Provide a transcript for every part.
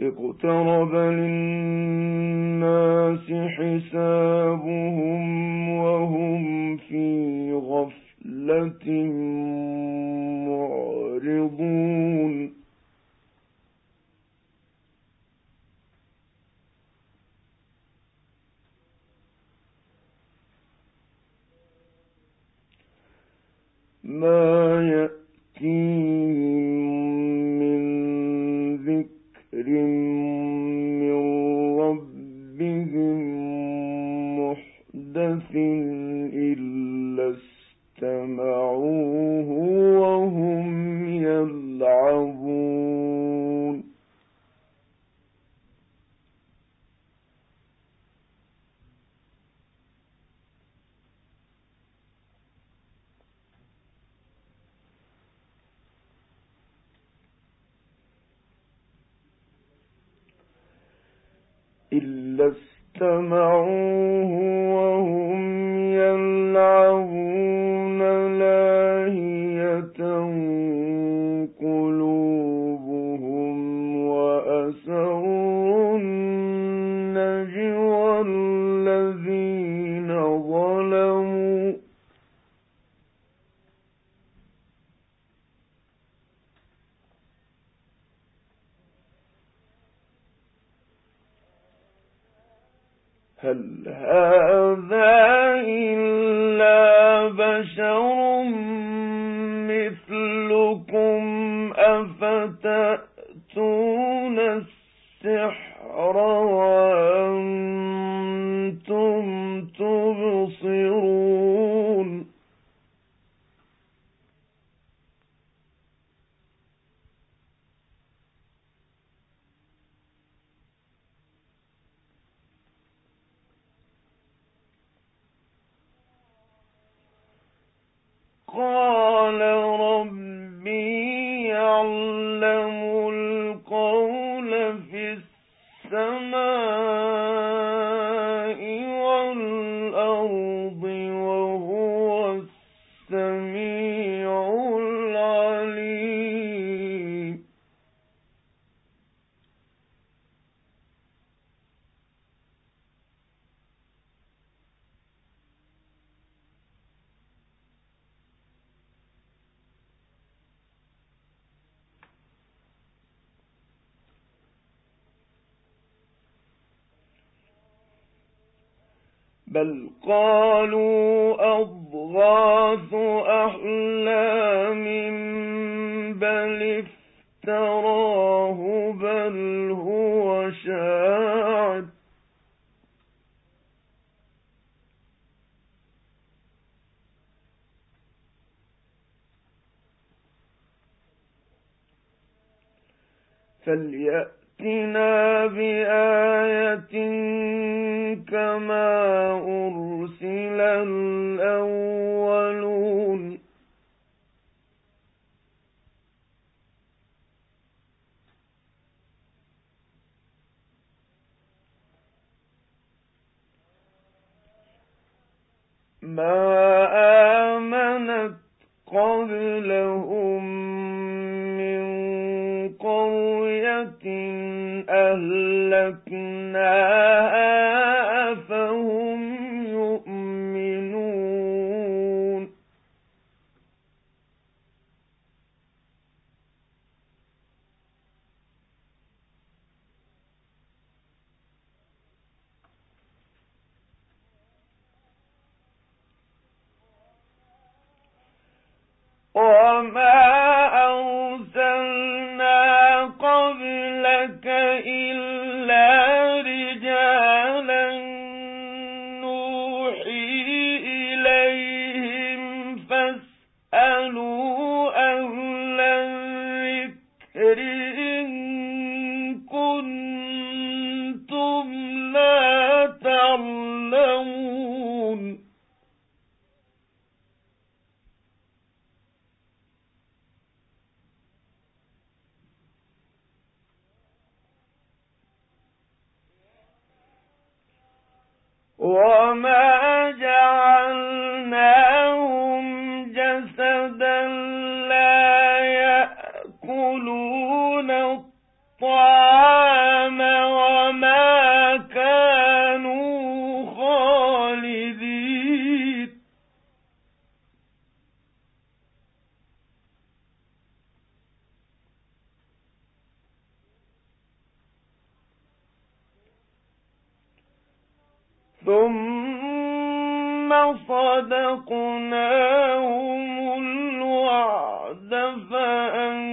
اقترب للناس حسابهم وهم في غفلة معرضون. ما يأتيهم هل هذا إلا بشر مثلكم أفتأتون السحر وأنتم تبصرون قال ربي يعلم القول في السماء والأرض بل قالوا أضغاث أحلام بل افتراه بل هو شاعر فليأتنا بآية كما إِلَيْكَ ثم صدقناهم الوعد فأنجيناهم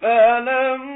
فلما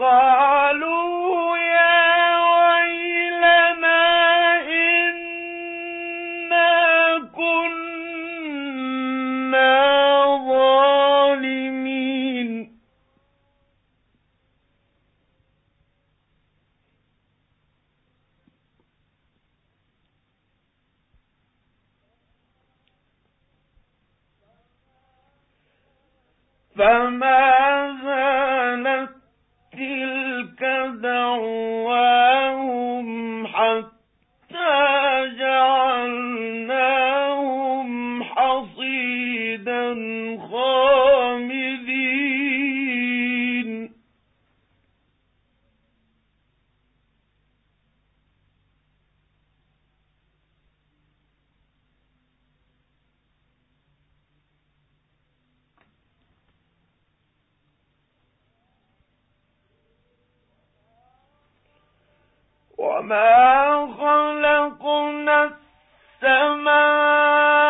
قالوا وما خلقنا السماء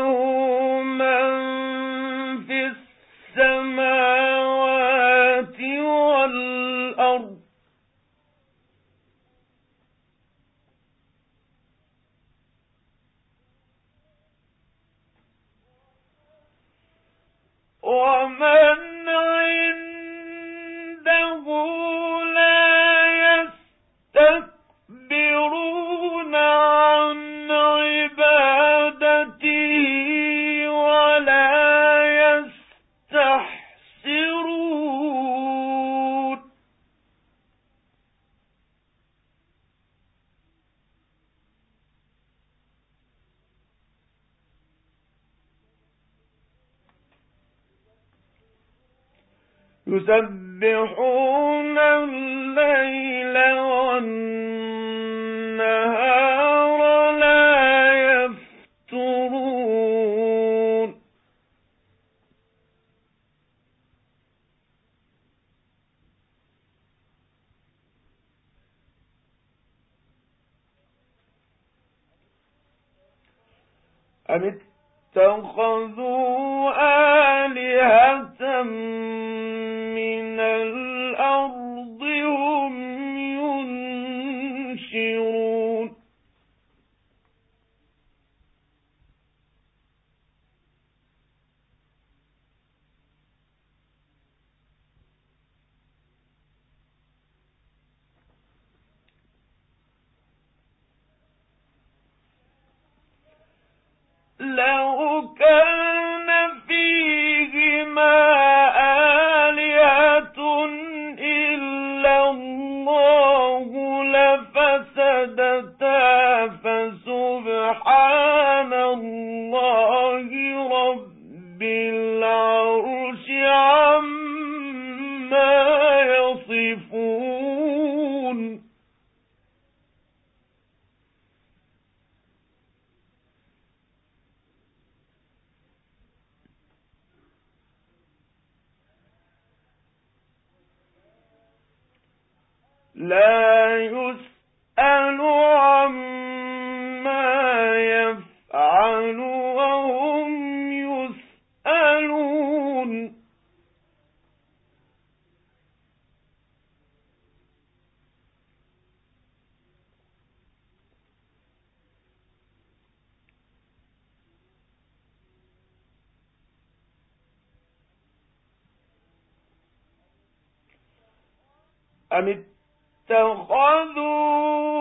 يسبحون الليل والنهار لا يفترون. أم اتخذوا لو كان فيهما آلهة إلا الله لفسدتا فسبحان الله أم اتخذوا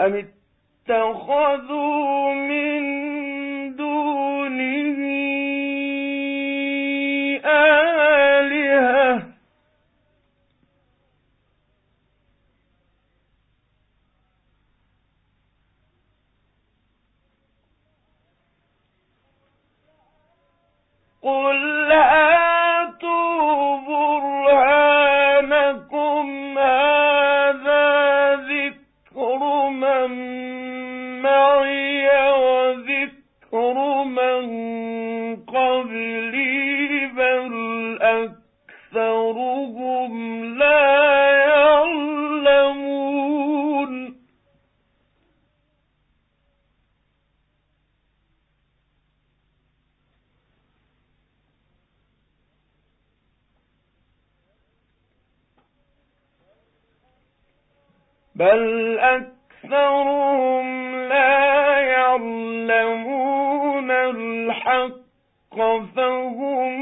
أم اتخذوا بل أكثرهم لا يعلمون الحق فهم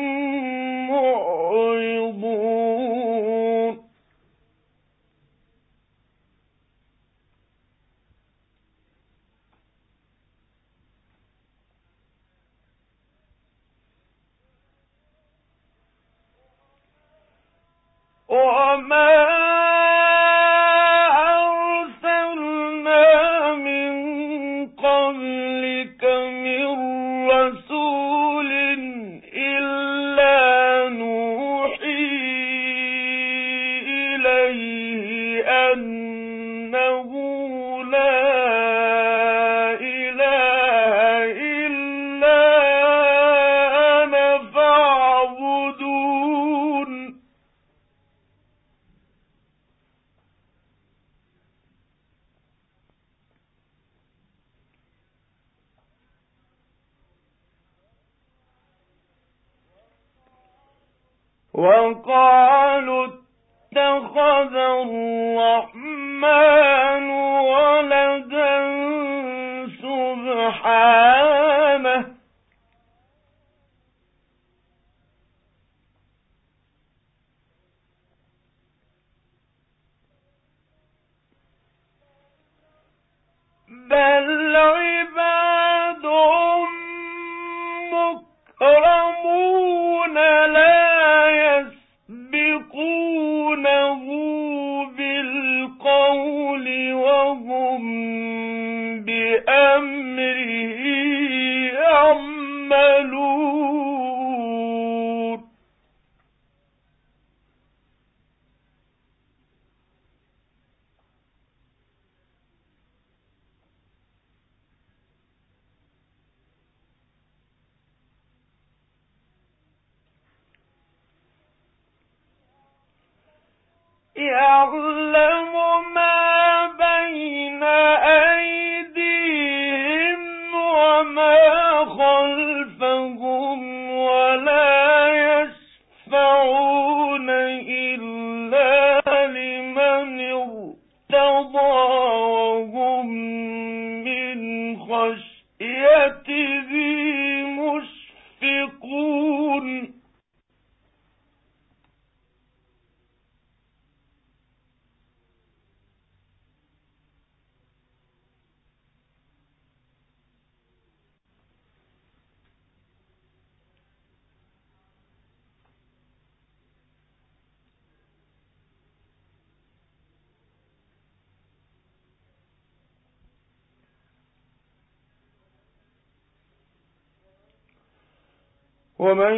ومن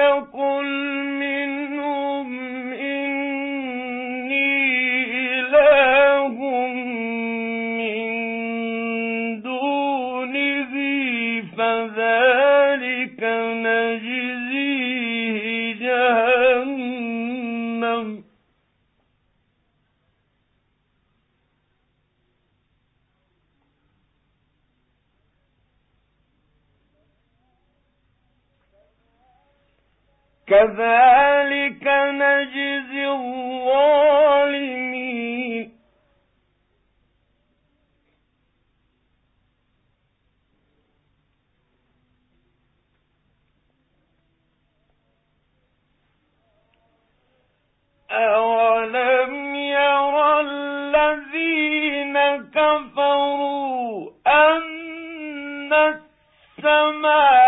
يقل كذلك نجزي الظالمين أولم يرى الذين كفروا أن السماء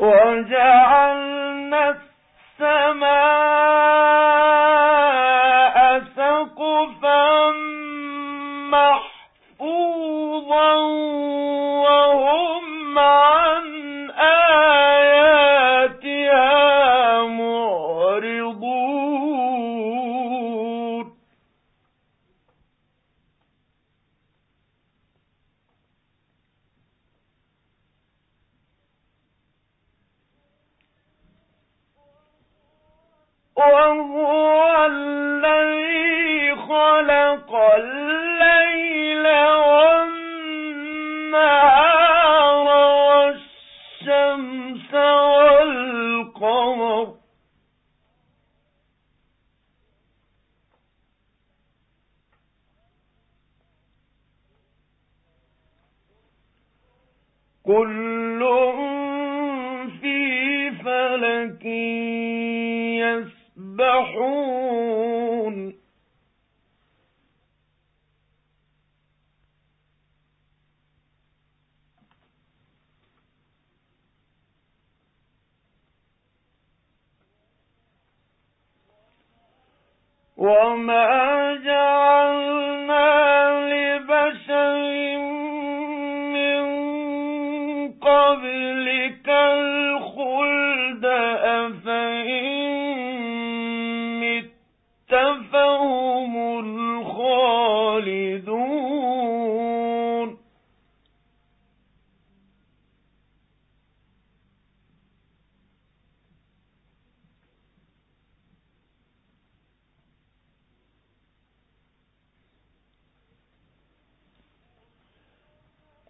وجعلنا السماء كل في فلك يسبحون. وما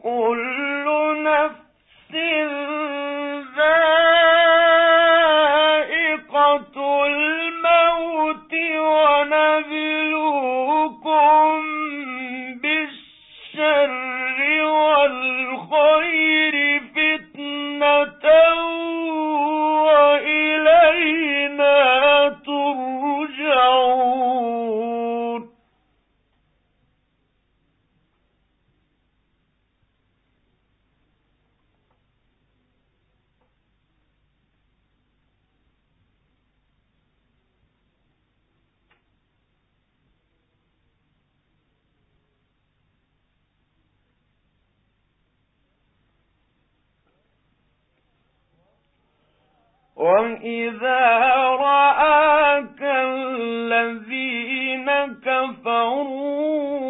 كل نفس وَإِذَا رَآكَ الَّذِينَ كَفَرُوا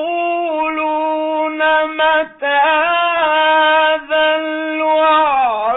ويقولون متى هذا الوعد؟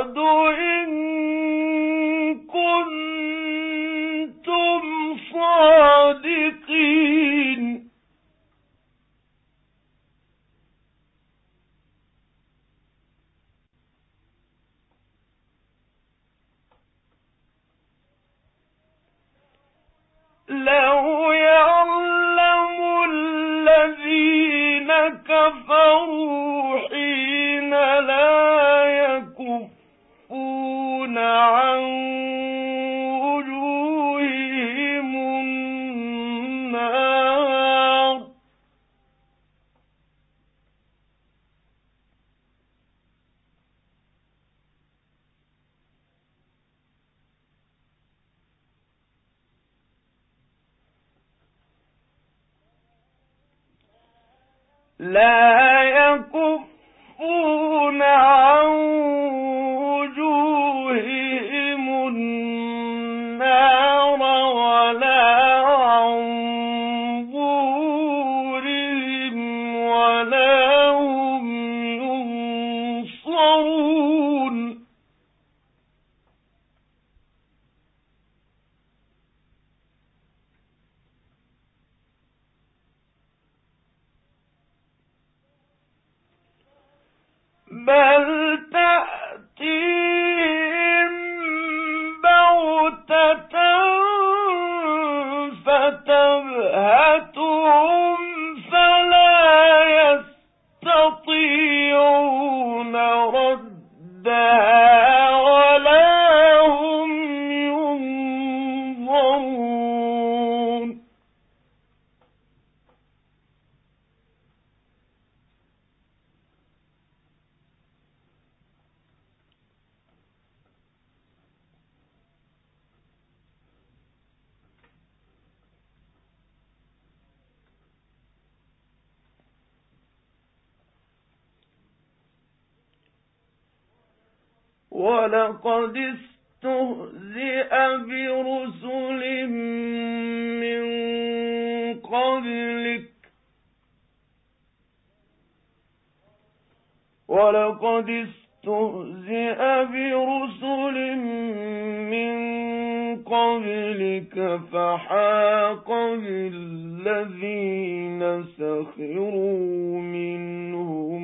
ولقد استهزئ برسل من قبلك. ولقد استهزئ برسل من قبلك فحاق بالذين سخروا منهم